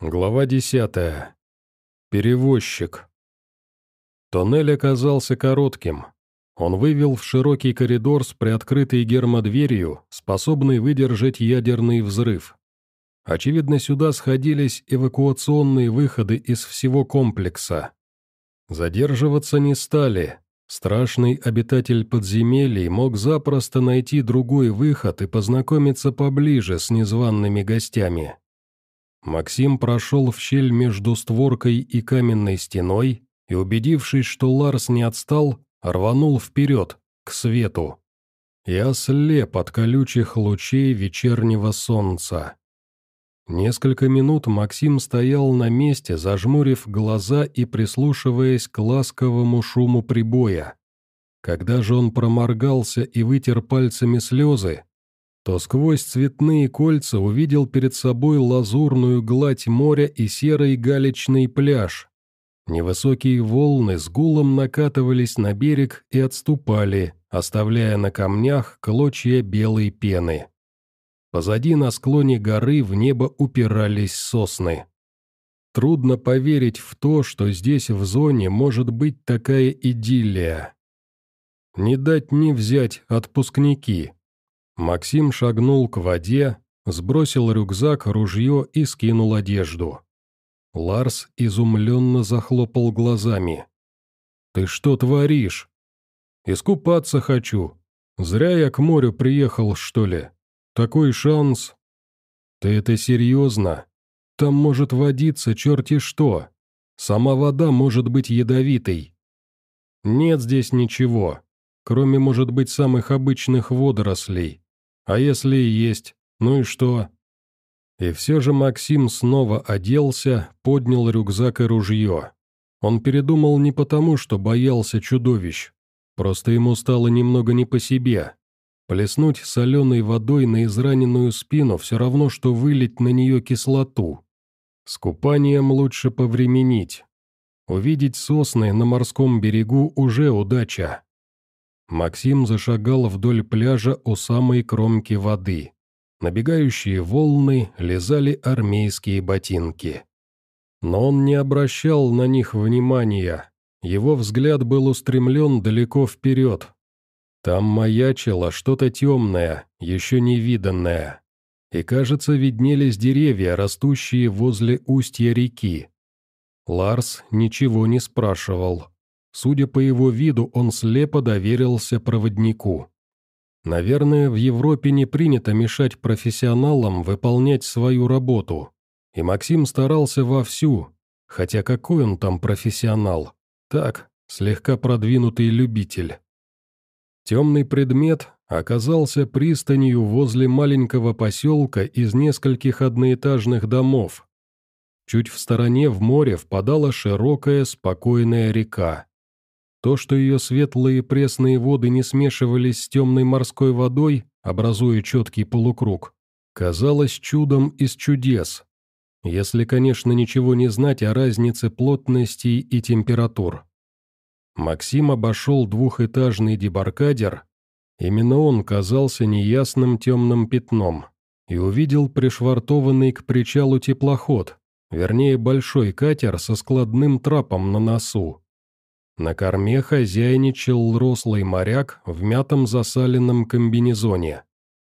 Глава десятая. Перевозчик. Тоннель оказался коротким. Он вывел в широкий коридор с приоткрытой гермодверью, способной выдержать ядерный взрыв. Очевидно, сюда сходились эвакуационные выходы из всего комплекса. Задерживаться не стали. Страшный обитатель подземелий мог запросто найти другой выход и познакомиться поближе с незваными гостями. Максим прошел в щель между створкой и каменной стеной и, убедившись, что Ларс не отстал, рванул вперед, к свету. Я слеп от колючих лучей вечернего солнца. Несколько минут Максим стоял на месте, зажмурив глаза и прислушиваясь к ласковому шуму прибоя. Когда же он проморгался и вытер пальцами слезы, то сквозь цветные кольца увидел перед собой лазурную гладь моря и серый галечный пляж. Невысокие волны с гулом накатывались на берег и отступали, оставляя на камнях клочья белой пены. Позади на склоне горы в небо упирались сосны. Трудно поверить в то, что здесь в зоне может быть такая идиллия. Не дать не взять отпускники. Максим шагнул к воде, сбросил рюкзак, ружье и скинул одежду. Ларс изумленно захлопал глазами. «Ты что творишь?» «Искупаться хочу. Зря я к морю приехал, что ли. Такой шанс...» «Ты это серьезно? Там может водиться черти что. Сама вода может быть ядовитой». «Нет здесь ничего, кроме, может быть, самых обычных водорослей. А если и есть, ну и что? И все же Максим снова оделся, поднял рюкзак и ружье. Он передумал не потому, что боялся чудовищ. Просто ему стало немного не по себе. Плеснуть соленой водой на израненную спину все равно, что вылить на нее кислоту. С купанием лучше повременить. Увидеть сосны на морском берегу уже удача. Максим зашагал вдоль пляжа у самой кромки воды. Набегающие волны лизали армейские ботинки. Но он не обращал на них внимания. Его взгляд был устремлен далеко вперед. Там маячило что-то темное, еще невиданное. И, кажется, виднелись деревья, растущие возле устья реки. Ларс ничего не спрашивал. Судя по его виду, он слепо доверился проводнику. Наверное, в Европе не принято мешать профессионалам выполнять свою работу. И Максим старался вовсю, хотя какой он там профессионал? Так, слегка продвинутый любитель. Темный предмет оказался пристанью возле маленького поселка из нескольких одноэтажных домов. Чуть в стороне в море впадала широкая спокойная река. То, что ее светлые пресные воды не смешивались с темной морской водой, образуя четкий полукруг, казалось чудом из чудес. Если, конечно, ничего не знать о разнице плотностей и температур. Максим обошел двухэтажный дебаркадер, именно он казался неясным темным пятном, и увидел пришвартованный к причалу теплоход, вернее большой катер со складным трапом на носу. На корме хозяйничал рослый моряк в мятом засаленном комбинезоне.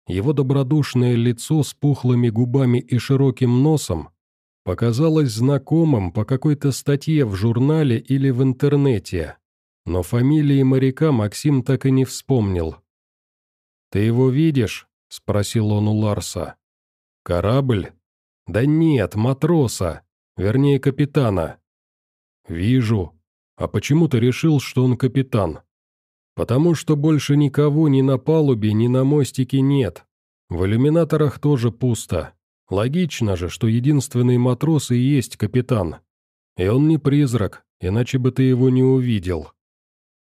Его добродушное лицо с пухлыми губами и широким носом показалось знакомым по какой-то статье в журнале или в интернете, но фамилии моряка Максим так и не вспомнил. «Ты его видишь?» — спросил он у Ларса. «Корабль?» «Да нет, матроса, вернее капитана». «Вижу», «А почему ты решил, что он капитан?» «Потому что больше никого ни на палубе, ни на мостике нет. В иллюминаторах тоже пусто. Логично же, что единственный матрос и есть капитан. И он не призрак, иначе бы ты его не увидел».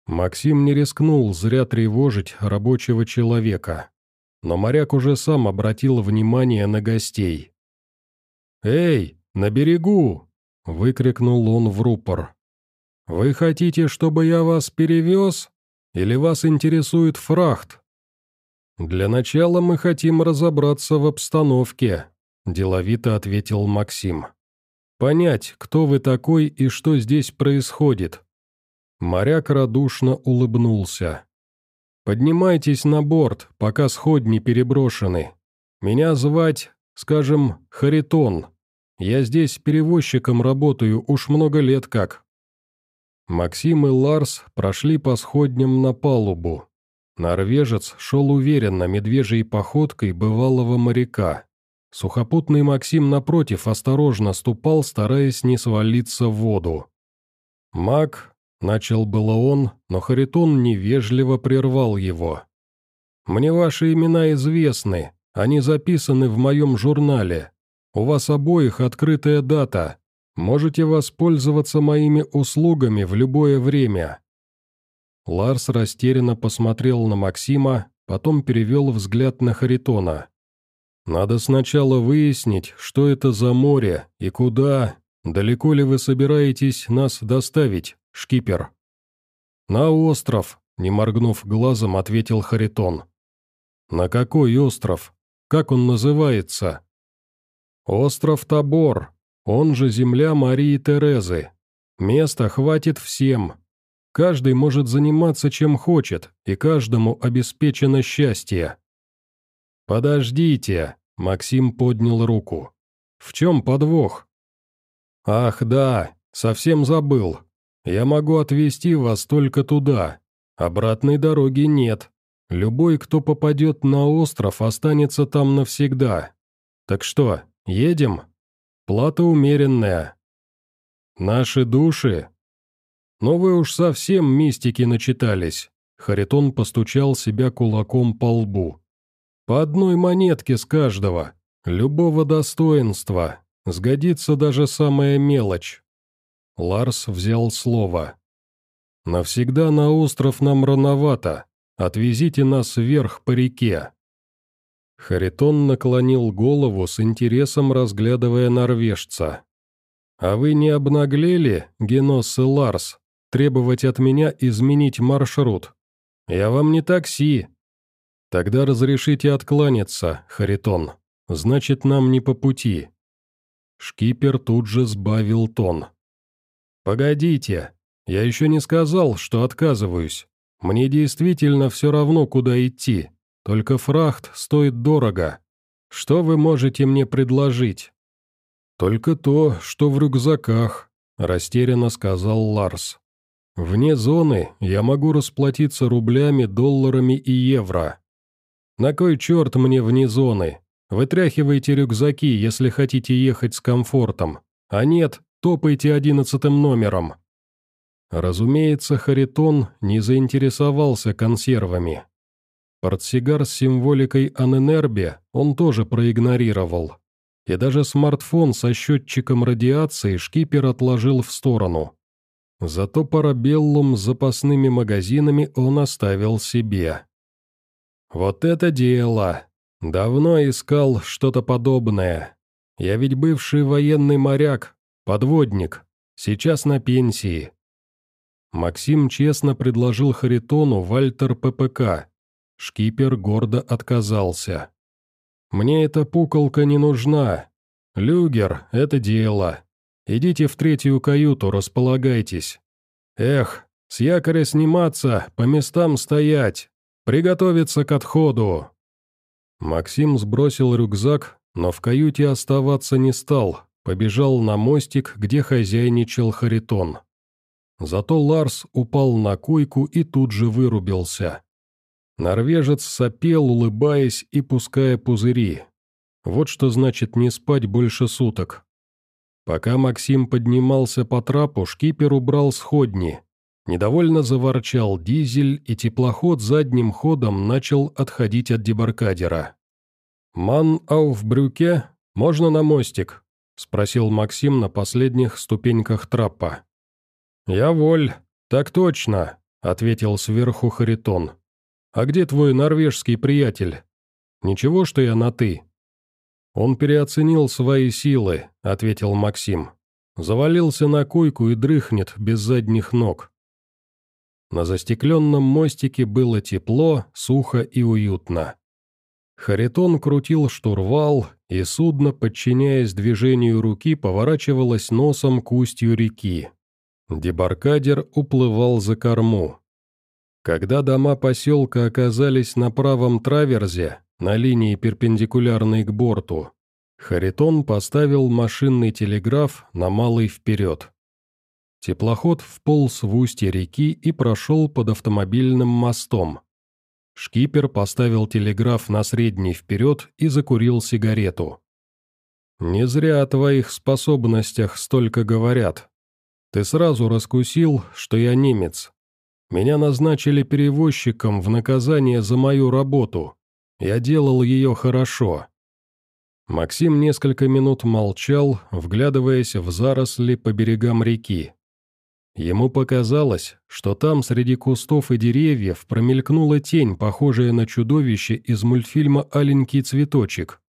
Максим не рискнул зря тревожить рабочего человека. Но моряк уже сам обратил внимание на гостей. «Эй, на берегу!» — выкрикнул он в рупор. «Вы хотите, чтобы я вас перевез? Или вас интересует фрахт?» «Для начала мы хотим разобраться в обстановке», – деловито ответил Максим. понять, кто вы такой и что здесь происходит». Моряк радушно улыбнулся. «Поднимайтесь на борт, пока сходни переброшены. Меня звать, скажем, Харитон. Я здесь перевозчиком работаю уж много лет как». Максим и Ларс прошли по сходням на палубу. Норвежец шел уверенно медвежьей походкой бывалого моряка. Сухопутный Максим, напротив, осторожно ступал, стараясь не свалиться в воду. «Мак», — начал было он, но Харитон невежливо прервал его. «Мне ваши имена известны, они записаны в моем журнале. У вас обоих открытая дата. Можете воспользоваться моими услугами в любое время. Ларс растерянно посмотрел на Максима, потом перевел взгляд на Харитона. «Надо сначала выяснить, что это за море и куда, далеко ли вы собираетесь нас доставить, шкипер?» «На остров», — не моргнув глазом, ответил Харитон. «На какой остров? Как он называется?» «Остров Табор, он же земля Марии Терезы. Места хватит всем, Каждый может заниматься чем хочет, и каждому обеспечено счастье. «Подождите», — Максим поднял руку. «В чем подвох?» «Ах, да, совсем забыл. Я могу отвезти вас только туда. Обратной дороги нет. Любой, кто попадет на остров, останется там навсегда. Так что, едем? Плата умеренная». «Наши души?» «Но вы уж совсем мистики начитались», — Харитон постучал себя кулаком по лбу. «По одной монетке с каждого, любого достоинства, сгодится даже самая мелочь». Ларс взял слово. «Навсегда на остров нам рановато, отвезите нас вверх по реке». Харитон наклонил голову с интересом, разглядывая норвежца. «А вы не обнаглели, Генос и Ларс, требовать от меня изменить маршрут. Я вам не такси. Тогда разрешите откланяться, Харитон. Значит, нам не по пути. Шкипер тут же сбавил тон. «Погодите, я еще не сказал, что отказываюсь. Мне действительно все равно, куда идти, только фрахт стоит дорого. Что вы можете мне предложить?» «Только то, что в рюкзаках», – растерянно сказал Ларс. Вне зоны я могу расплатиться рублями, долларами и евро. На кой черт мне вне зоны? Вытряхивайте рюкзаки, если хотите ехать с комфортом. А нет, топайте одиннадцатым номером. Разумеется, Харитон не заинтересовался консервами. Портсигар с символикой Аненербе он тоже проигнорировал. И даже смартфон со счетчиком радиации шкипер отложил в сторону. Зато парабеллум с запасными магазинами он оставил себе. «Вот это дело! Давно искал что-то подобное. Я ведь бывший военный моряк, подводник, сейчас на пенсии». Максим честно предложил Харитону Вальтер ППК. Шкипер гордо отказался. «Мне эта пуколка не нужна. Люгер — это дело. Идите в третью каюту, располагайтесь. Эх, с якоря сниматься, по местам стоять, приготовиться к отходу». Максим сбросил рюкзак, но в каюте оставаться не стал, побежал на мостик, где хозяйничал Харитон. Зато Ларс упал на койку и тут же вырубился. Норвежец сопел, улыбаясь и пуская пузыри. Вот что значит не спать больше суток. Пока Максим поднимался по трапу, шкипер убрал сходни. Недовольно заворчал дизель, и теплоход задним ходом начал отходить от дебаркадера. «Ман ауфбрюке? Можно на мостик?» — спросил Максим на последних ступеньках трапа. «Я воль. Так точно», — ответил сверху Харитон. «А где твой норвежский приятель? Ничего, что я на «ты»?» «Он переоценил свои силы», — ответил Максим. Завалился на койку и дрыхнет без задних ног. На застекленном мостике было тепло, сухо и уютно. Харитон крутил штурвал, и судно, подчиняясь движению руки, поворачивалось носом к устью реки. Дебаркадер уплывал за корму. Когда дома поселка оказались на правом траверзе, на линии перпендикулярной к борту, Харитон поставил машинный телеграф на малый вперед. Теплоход вполз в устье реки и прошел под автомобильным мостом. Шкипер поставил телеграф на средний вперед и закурил сигарету. «Не зря о твоих способностях столько говорят. Ты сразу раскусил, что я немец. Меня назначили перевозчиком в наказание за мою работу. Я делал ее хорошо». Максим несколько минут молчал, вглядываясь в заросли по берегам реки. Ему показалось, что там среди кустов и деревьев промелькнула тень, похожая на чудовище из мультфильма «Аленький цветочек».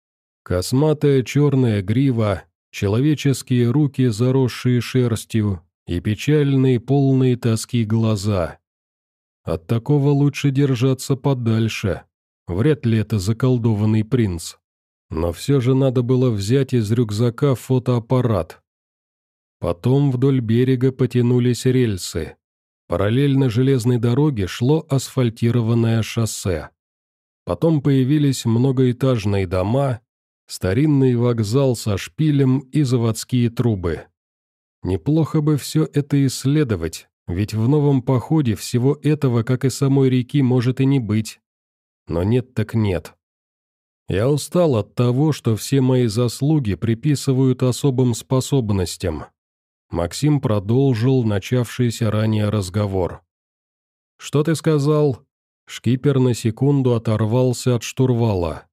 Косматая черная грива, человеческие руки, заросшие шерстью, и печальные, полные тоски глаза. От такого лучше держаться подальше. Вряд ли это заколдованный принц. Но все же надо было взять из рюкзака фотоаппарат. Потом вдоль берега потянулись рельсы. Параллельно железной дороге шло асфальтированное шоссе. Потом появились многоэтажные дома, старинный вокзал со шпилем и заводские трубы. Неплохо бы все это исследовать, ведь в новом походе всего этого, как и самой реки, может и не быть. Но нет так нет. Я устал от того, что все мои заслуги приписывают особым способностям. Максим продолжил начавшийся ранее разговор. «Что ты сказал?» Шкипер на секунду оторвался от штурвала.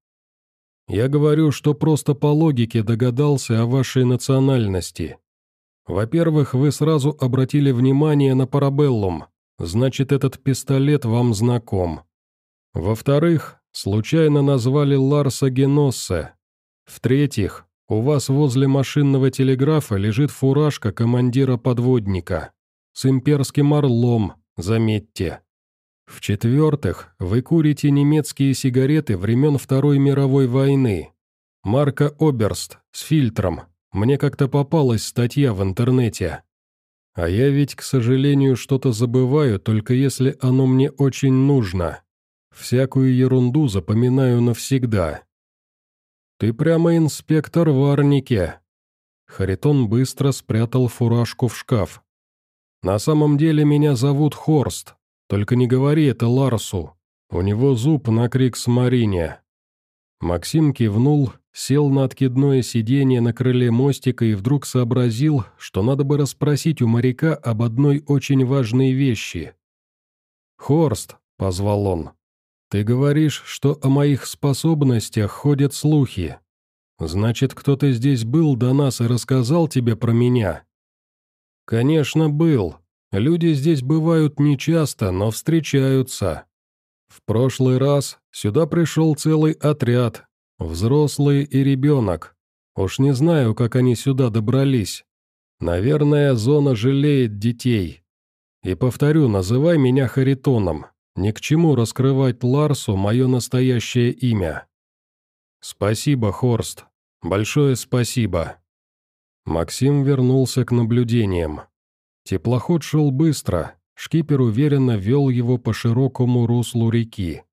«Я говорю, что просто по логике догадался о вашей национальности. Во-первых, вы сразу обратили внимание на парабеллум, значит, этот пистолет вам знаком. Во-вторых, случайно назвали Ларса Геноссе. В-третьих, у вас возле машинного телеграфа лежит фуражка командира-подводника. С имперским орлом, заметьте. В-четвертых, вы курите немецкие сигареты времен Второй мировой войны. Марка Оберст, с фильтром. Мне как-то попалась статья в интернете. А я ведь, к сожалению, что-то забываю, только если оно мне очень нужно. Всякую ерунду запоминаю навсегда. «Ты прямо инспектор в Арнике!» Харитон быстро спрятал фуражку в шкаф. «На самом деле меня зовут Хорст, только не говори это Ларсу. У него зуб на крик с Марине». Максим кивнул, сел на откидное сиденье на крыле мостика и вдруг сообразил, что надо бы расспросить у моряка об одной очень важной вещи. «Хорст», — позвал он, «Ты говоришь, что о моих способностях ходят слухи. Значит, кто-то здесь был до нас и рассказал тебе про меня?» «Конечно, был. Люди здесь бывают нечасто, но встречаются. В прошлый раз сюда пришел целый отряд, взрослые и ребенок. Уж не знаю, как они сюда добрались. Наверное, зона жалеет детей. И повторю, называй меня Харитоном. Ни к чему раскрывать Ларсу мое настоящее имя. Спасибо, Хорст. Большое спасибо. Максим вернулся к наблюдениям. Теплоход шел быстро, шкипер уверенно вел его по широкому руслу реки.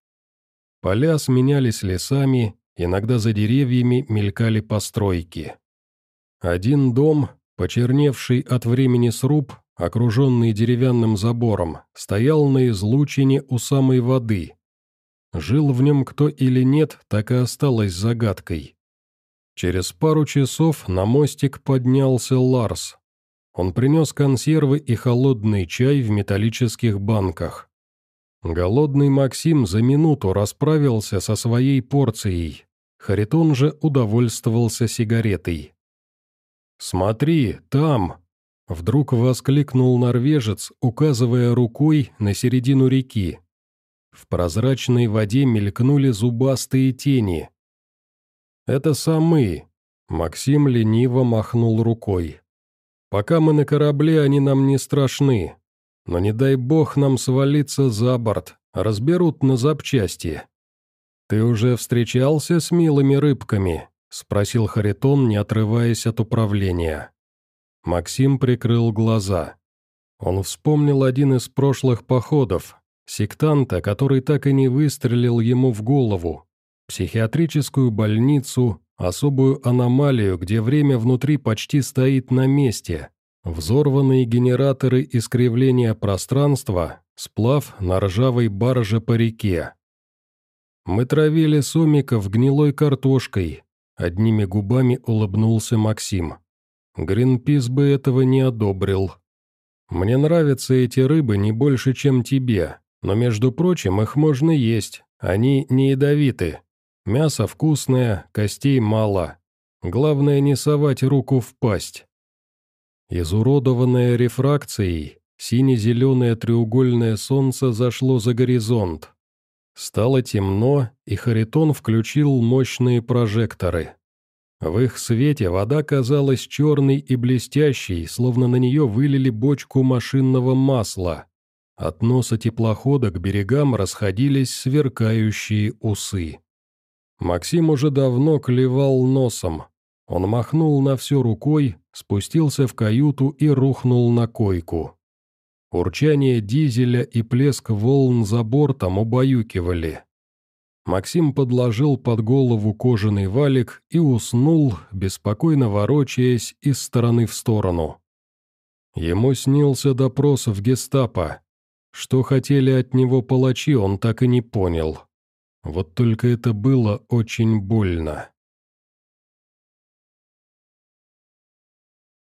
Поля сменялись лесами, иногда за деревьями мелькали постройки. Один дом, почерневший от времени сруб, окруженный деревянным забором, стоял на излучине у самой воды. Жил в нем кто или нет, так и осталось загадкой. Через пару часов на мостик поднялся Ларс. Он принес консервы и холодный чай в металлических банках. Голодный Максим за минуту расправился со своей порцией. Харитон же удовольствовался сигаретой. «Смотри, там!» Вдруг воскликнул норвежец, указывая рукой на середину реки. В прозрачной воде мелькнули зубастые тени. «Это самы!» Максим лениво махнул рукой. «Пока мы на корабле, они нам не страшны. Но не дай бог нам свалиться за борт, разберут на запчасти. Ты уже встречался с милыми рыбками? — спросил Харитон, не отрываясь от управления. Максим прикрыл глаза. Он вспомнил один из прошлых походов, сектанта, который так и не выстрелил ему в голову, психиатрическую больницу, особую аномалию, где время внутри почти стоит на месте, взорванные генераторы искривления пространства, сплав на ржавой барже по реке. Мы травили сомиков гнилой картошкой, одними губами улыбнулся Максим. Гринпис бы этого не одобрил. Мне нравятся эти рыбы не больше, чем тебе, но, между прочим, их можно есть, они не ядовиты. Мясо вкусное, костей мало. Главное не совать руку в пасть. Изуродованное рефракцией, сине-зеленое треугольное солнце зашло за горизонт. Стало темно, и Харитон включил мощные прожекторы. В их свете вода казалась черной и блестящей, словно на нее вылили бочку машинного масла. От носа теплохода к берегам расходились сверкающие усы. Максим уже давно клевал носом. Он махнул на все рукой, спустился в каюту и рухнул на койку. Урчание дизеля и плеск волн за бортом убаюкивали. Максим подложил под голову кожаный валик и уснул, беспокойно ворочаясь из стороны в сторону. Ему снился допрос в гестапо. Что хотели от него палачи, он так и не понял. Вот только это было очень больно.